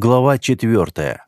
Глава четвертая.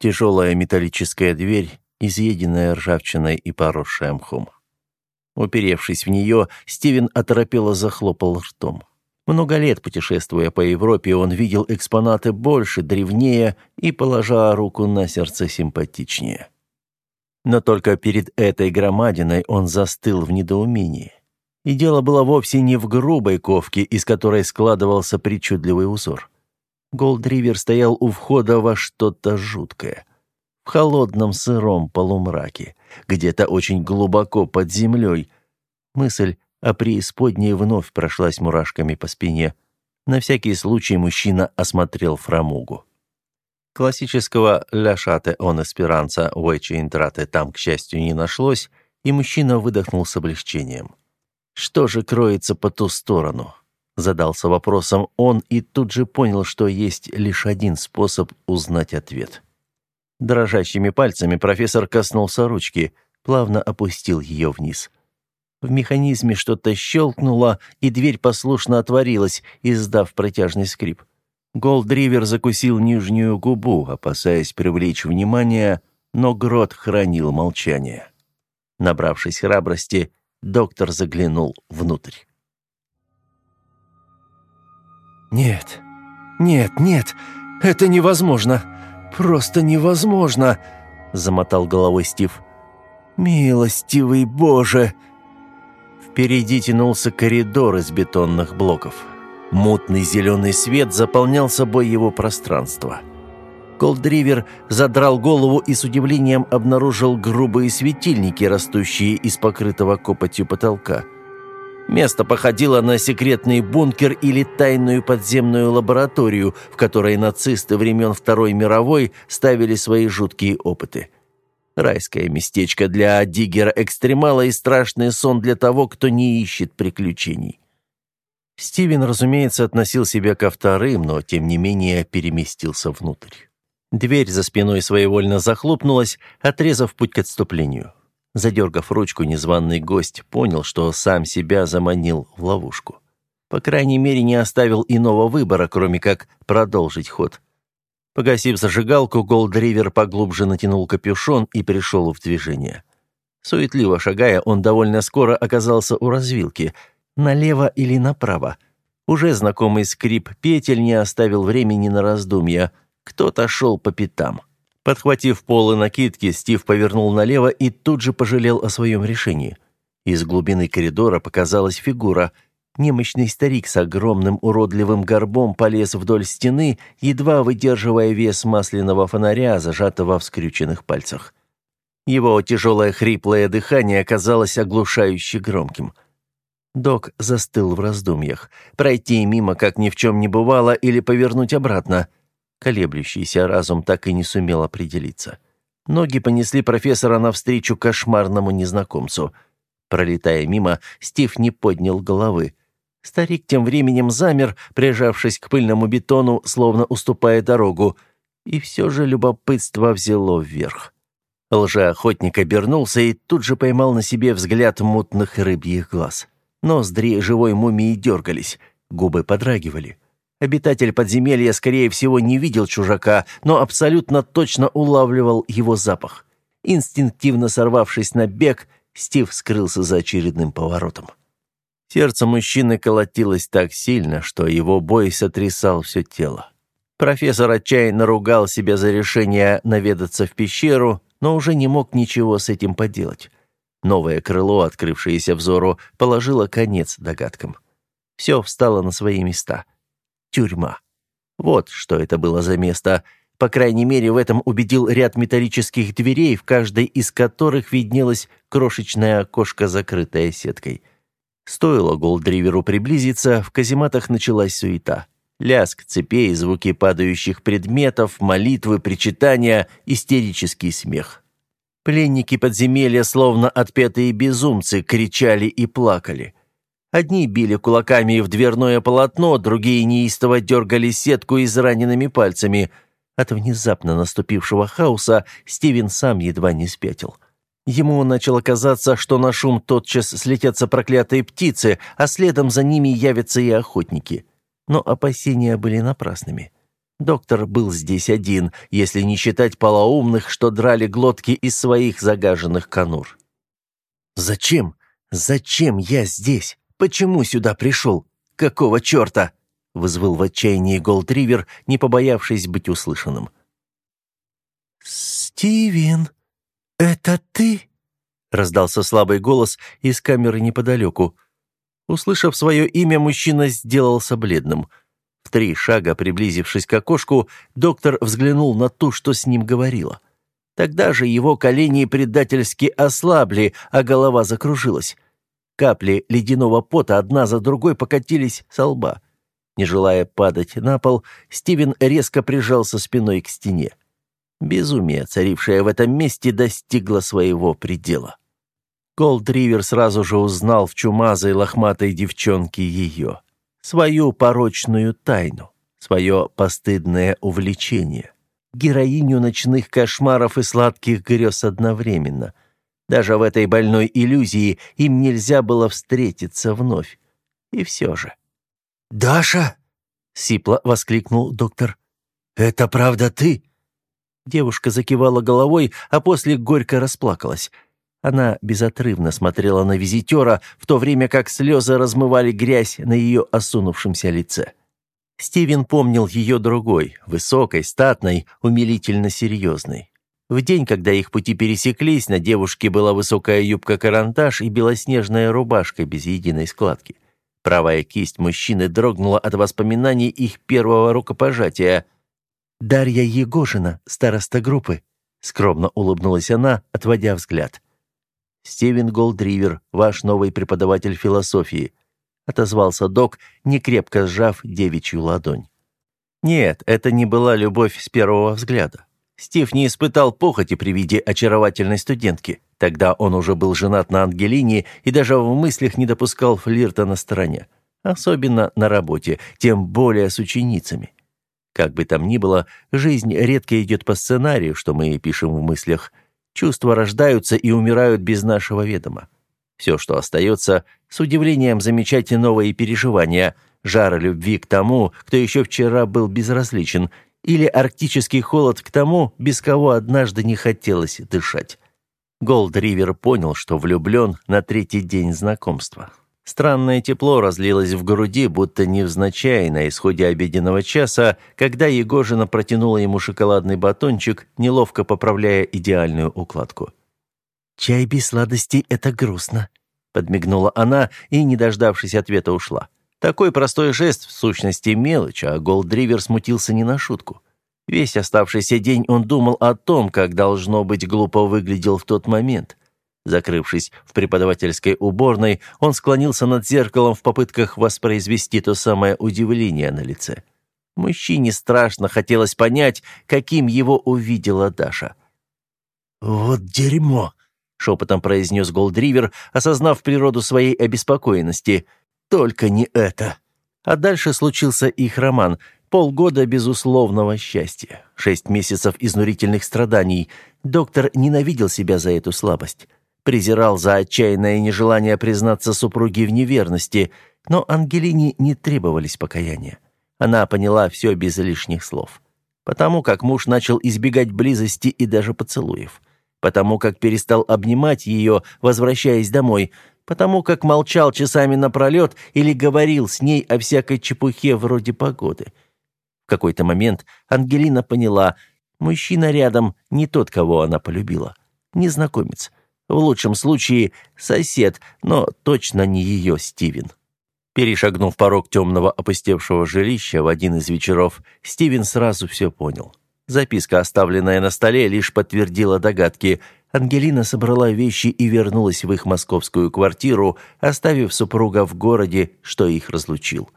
Тяжелая металлическая дверь, изъеденная ржавчиной и поросшая мхом. Уперевшись в нее, Стивен оторопело захлопал ртом. Много лет путешествуя по Европе, он видел экспонаты больше, древнее и, положа руку на сердце, симпатичнее. Но только перед этой громадиной он застыл в недоумении. И дело было вовсе не в грубой ковке, из которой складывался причудливый узор. Голдривер стоял у входа во что-то жуткое. В холодном сыром полумраке, где-то очень глубоко под землей. Мысль о преисподней вновь прошлась мурашками по спине. На всякий случай мужчина осмотрел фрамугу. Классического «ля шате он эсперанца» «Уэчи интраты» там, к счастью, не нашлось, и мужчина выдохнул с облегчением. «Что же кроется по ту сторону?» Задался вопросом он и тут же понял, что есть лишь один способ узнать ответ. Дрожащими пальцами профессор коснулся ручки, плавно опустил ее вниз. В механизме что-то щелкнуло, и дверь послушно отворилась, издав протяжный скрип. Голдривер закусил нижнюю губу, опасаясь привлечь внимание, но Грот хранил молчание. Набравшись храбрости, доктор заглянул внутрь. «Нет, нет, нет, это невозможно, просто невозможно!» — замотал головой Стив. «Милостивый Боже!» Впереди тянулся коридор из бетонных блоков. Мутный зеленый свет заполнял собой его пространство. Колдривер задрал голову и с удивлением обнаружил грубые светильники, растущие из покрытого копотью потолка. Место походило на секретный бункер или тайную подземную лабораторию, в которой нацисты времен Второй мировой ставили свои жуткие опыты. Райское местечко для диггера-экстремала и страшный сон для того, кто не ищет приключений. Стивен, разумеется, относил себя ко вторым, но, тем не менее, переместился внутрь. Дверь за спиной своевольно захлопнулась, отрезав путь к отступлению. Задергав ручку, незваный гость понял, что сам себя заманил в ловушку. По крайней мере, не оставил иного выбора, кроме как продолжить ход. Погасив зажигалку, Голдривер поглубже натянул капюшон и пришел в движение. Суетливо шагая, он довольно скоро оказался у развилки – налево или направо. Уже знакомый скрип петель не оставил времени на раздумья. Кто-то шел по пятам. Подхватив полы накидки, Стив повернул налево и тут же пожалел о своем решении. Из глубины коридора показалась фигура. Немощный старик с огромным уродливым горбом полез вдоль стены, едва выдерживая вес масляного фонаря, зажатого в скрюченных пальцах. Его тяжелое хриплое дыхание оказалось оглушающе громким – Док застыл в раздумьях. Пройти мимо, как ни в чем не бывало, или повернуть обратно. Колеблющийся разум так и не сумел определиться. Ноги понесли профессора навстречу кошмарному незнакомцу. Пролетая мимо, Стив не поднял головы. Старик тем временем замер, прижавшись к пыльному бетону, словно уступая дорогу. И все же любопытство взяло вверх. Лжеохотник обернулся и тут же поймал на себе взгляд мутных рыбьих глаз. Ноздри живой мумии дергались, губы подрагивали. Обитатель подземелья, скорее всего, не видел чужака, но абсолютно точно улавливал его запах. Инстинктивно сорвавшись на бег, Стив скрылся за очередным поворотом. Сердце мужчины колотилось так сильно, что его бой сотрясал все тело. Профессор отчаянно ругал себя за решение наведаться в пещеру, но уже не мог ничего с этим поделать. Новое крыло, открывшееся взору, положило конец догадкам. Все встало на свои места. Тюрьма. Вот что это было за место. По крайней мере, в этом убедил ряд металлических дверей, в каждой из которых виднелась крошечная окошко, закрытая сеткой. Стоило Голдриверу приблизиться, в казематах началась суета. Лязг цепей, звуки падающих предметов, молитвы, причитания, истерический смех. Пленники подземелья, словно отпетые безумцы, кричали и плакали. Одни били кулаками в дверное полотно, другие неистово дергали сетку израненными пальцами. От внезапно наступившего хаоса Стивен сам едва не спятил. Ему начало казаться, что на шум тотчас слетятся проклятые птицы, а следом за ними явятся и охотники. Но опасения были напрасными. Доктор был здесь один, если не считать полоумных, что драли глотки из своих загаженных конур. «Зачем? Зачем я здесь? Почему сюда пришел? Какого черта?» — вызвал в отчаянии Голдривер, не побоявшись быть услышанным. «Стивен, это ты?» — раздался слабый голос из камеры неподалеку. Услышав свое имя, мужчина сделался бледным — в три шага приблизившись к окошку, доктор взглянул на ту, что с ним говорила. Тогда же его колени предательски ослабли, а голова закружилась. Капли ледяного пота одна за другой покатились со лба. Не желая падать на пол, Стивен резко прижался спиной к стене. Безумие, царившее в этом месте, достигло своего предела. Голдривер сразу же узнал в чумазой лохматой девчонке ее свою порочную тайну, свое постыдное увлечение, героиню ночных кошмаров и сладких грез одновременно. Даже в этой больной иллюзии им нельзя было встретиться вновь. И все же. «Даша!» — сипло воскликнул доктор. «Это правда ты?» Девушка закивала головой, а после горько расплакалась. Она безотрывно смотрела на визитера, в то время как слезы размывали грязь на ее осунувшемся лице. Стивен помнил ее другой, высокой, статной, умилительно серьезной. В день, когда их пути пересеклись, на девушке была высокая юбка-карандаш и белоснежная рубашка без единой складки. Правая кисть мужчины дрогнула от воспоминаний их первого рукопожатия. «Дарья Егожина, староста группы», — скромно улыбнулась она, отводя взгляд. Стивен Голдривер, ваш новый преподаватель философии», — отозвался док, некрепко сжав девичью ладонь. Нет, это не была любовь с первого взгляда. Стив не испытал похоти при виде очаровательной студентки. Тогда он уже был женат на Ангелине и даже в мыслях не допускал флирта на стороне. Особенно на работе, тем более с ученицами. Как бы там ни было, жизнь редко идет по сценарию, что мы пишем в мыслях – Чувства рождаются и умирают без нашего ведома. Все, что остается, с удивлением замечать новые переживания, жара любви к тому, кто еще вчера был безразличен, или арктический холод к тому, без кого однажды не хотелось дышать. Голд Ривер понял, что влюблен на третий день знакомства. Странное тепло разлилось в груди, будто невзначай на исходе обеденного часа, когда Егожина протянула ему шоколадный батончик, неловко поправляя идеальную укладку. «Чай без сладостей — это грустно», — подмигнула она и, не дождавшись ответа, ушла. Такой простой жест, в сущности, мелочь, а Голдривер смутился не на шутку. Весь оставшийся день он думал о том, как, должно быть, глупо выглядел в тот момент — Закрывшись в преподавательской уборной, он склонился над зеркалом в попытках воспроизвести то самое удивление на лице. Мужчине страшно хотелось понять, каким его увидела Даша. «Вот дерьмо!» — шепотом произнес Голдривер, осознав природу своей обеспокоенности. «Только не это!» А дальше случился их роман. Полгода безусловного счастья. Шесть месяцев изнурительных страданий. Доктор ненавидел себя за эту слабость презирал за отчаянное нежелание признаться супруге в неверности, но Ангелине не требовались покаяния. Она поняла все без лишних слов. Потому как муж начал избегать близости и даже поцелуев. Потому как перестал обнимать ее, возвращаясь домой. Потому как молчал часами напролет или говорил с ней о всякой чепухе вроде погоды. В какой-то момент Ангелина поняла, мужчина рядом не тот, кого она полюбила. Незнакомец. В лучшем случае сосед, но точно не ее Стивен. Перешагнув порог темного опустевшего жилища в один из вечеров, Стивен сразу все понял. Записка, оставленная на столе, лишь подтвердила догадки. Ангелина собрала вещи и вернулась в их московскую квартиру, оставив супруга в городе, что их разлучил.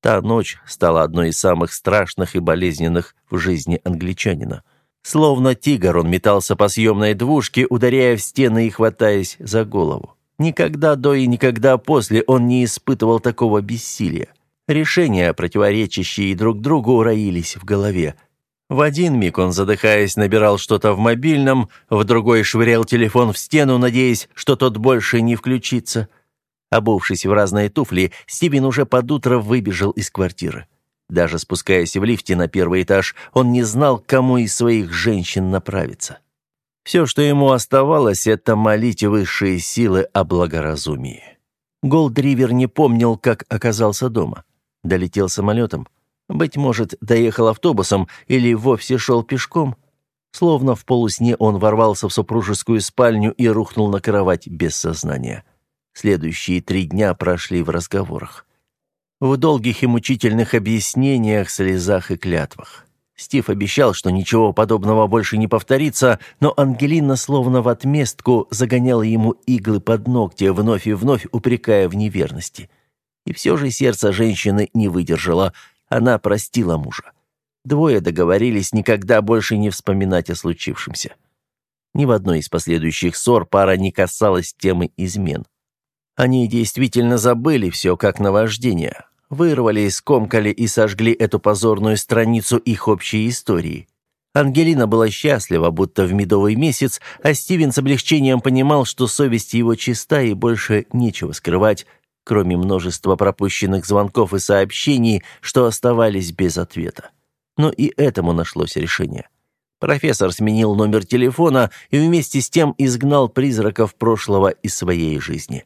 Та ночь стала одной из самых страшных и болезненных в жизни англичанина – Словно тигр он метался по съемной двушке, ударяя в стены и хватаясь за голову. Никогда до и никогда после он не испытывал такого бессилия. Решения, противоречащие друг другу, роились в голове. В один миг он, задыхаясь, набирал что-то в мобильном, в другой швырял телефон в стену, надеясь, что тот больше не включится. Обувшись в разные туфли, Стивен уже под утро выбежал из квартиры. Даже спускаясь в лифте на первый этаж, он не знал, кому из своих женщин направиться. Все, что ему оставалось, это молить высшие силы о благоразумии. Голдривер не помнил, как оказался дома. Долетел самолетом. Быть может, доехал автобусом или вовсе шел пешком. Словно в полусне он ворвался в супружескую спальню и рухнул на кровать без сознания. Следующие три дня прошли в разговорах. В долгих и мучительных объяснениях, слезах и клятвах. Стив обещал, что ничего подобного больше не повторится, но Ангелина словно в отместку загоняла ему иглы под ногти, вновь и вновь упрекая в неверности. И все же сердце женщины не выдержало – она простила мужа. Двое договорились никогда больше не вспоминать о случившемся. Ни в одной из последующих ссор пара не касалась темы измен. Они действительно забыли все как наваждение. Вырвали, скомкали и сожгли эту позорную страницу их общей истории. Ангелина была счастлива, будто в медовый месяц, а Стивен с облегчением понимал, что совесть его чиста и больше нечего скрывать, кроме множества пропущенных звонков и сообщений, что оставались без ответа. Но и этому нашлось решение. Профессор сменил номер телефона и вместе с тем изгнал призраков прошлого из своей жизни.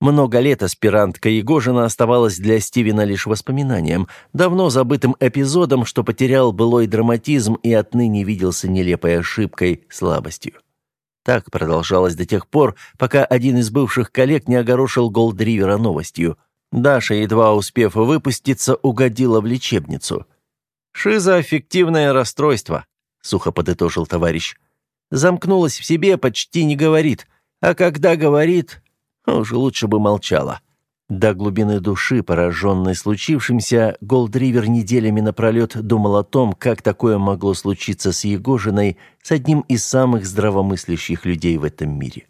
Много лет аспирантка Егожина оставалась для Стивена лишь воспоминанием, давно забытым эпизодом, что потерял былой драматизм и отныне виделся нелепой ошибкой, слабостью. Так продолжалось до тех пор, пока один из бывших коллег не огорошил Голдривера новостью. Даша, едва успев выпуститься, угодила в лечебницу. «Шизоаффективное расстройство», — сухо подытожил товарищ. «Замкнулась в себе, почти не говорит. А когда говорит, уже лучше бы молчала». До глубины души, пораженной случившимся, Голдривер неделями напролет думал о том, как такое могло случиться с Егожиной, с одним из самых здравомыслящих людей в этом мире.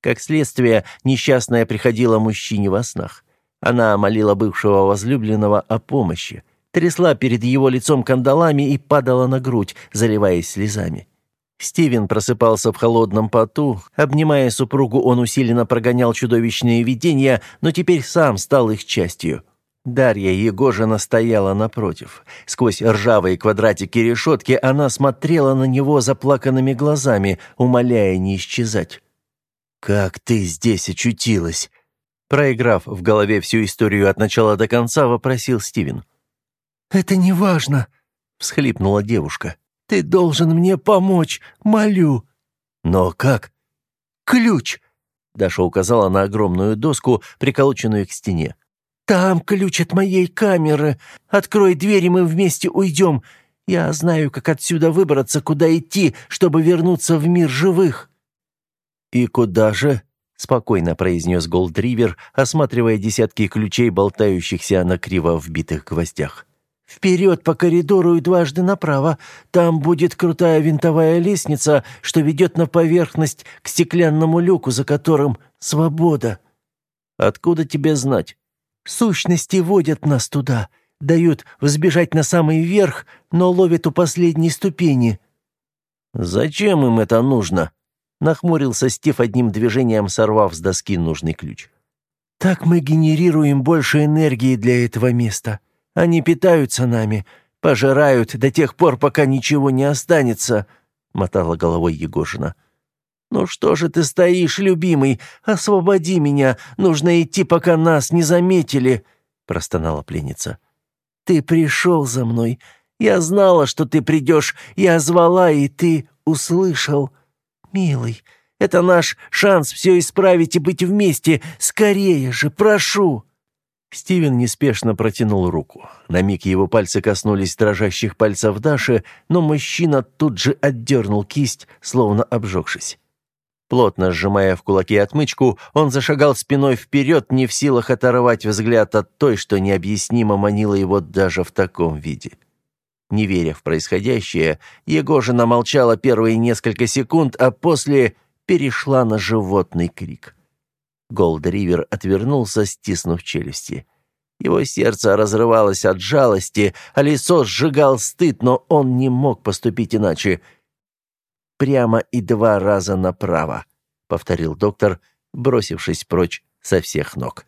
Как следствие, несчастная приходила мужчине во снах. Она молила бывшего возлюбленного о помощи, трясла перед его лицом кандалами и падала на грудь, заливаясь слезами. Стивен просыпался в холодном поту. Обнимая супругу, он усиленно прогонял чудовищные видения, но теперь сам стал их частью. Дарья Егожина стояла напротив. Сквозь ржавые квадратики решетки она смотрела на него заплаканными глазами, умоляя не исчезать. «Как ты здесь очутилась?» Проиграв в голове всю историю от начала до конца, вопросил Стивен. «Это не важно», — всхлипнула девушка. Ты должен мне помочь, молю». «Но как?» «Ключ!» Даша указала на огромную доску, приколоченную к стене. «Там ключ от моей камеры. Открой дверь, и мы вместе уйдем. Я знаю, как отсюда выбраться, куда идти, чтобы вернуться в мир живых». «И куда же?» — спокойно произнес Голдривер, осматривая десятки ключей, болтающихся на криво вбитых гвоздях. Вперед по коридору и дважды направо. Там будет крутая винтовая лестница, что ведет на поверхность к стеклянному люку, за которым свобода. Откуда тебе знать? Сущности водят нас туда, дают взбежать на самый верх, но ловят у последней ступени. Зачем им это нужно? Нахмурился Стив одним движением, сорвав с доски нужный ключ. Так мы генерируем больше энергии для этого места. Они питаются нами, пожирают до тех пор, пока ничего не останется», — мотала головой Егошина. «Ну что же ты стоишь, любимый? Освободи меня. Нужно идти, пока нас не заметили», — простонала пленница. «Ты пришел за мной. Я знала, что ты придешь. Я звала, и ты услышал. Милый, это наш шанс все исправить и быть вместе. Скорее же, прошу!» Стивен неспешно протянул руку. На миг его пальцы коснулись дрожащих пальцев Даши, но мужчина тут же отдернул кисть, словно обжегшись. Плотно сжимая в кулаке отмычку, он зашагал спиной вперед, не в силах оторвать взгляд от той, что необъяснимо манило его даже в таком виде. Не веря в происходящее, Егожина молчала первые несколько секунд, а после перешла на животный крик. Голдривер отвернулся, стиснув челюсти. Его сердце разрывалось от жалости, а лицо сжигал стыд, но он не мог поступить иначе. «Прямо и два раза направо», — повторил доктор, бросившись прочь со всех ног.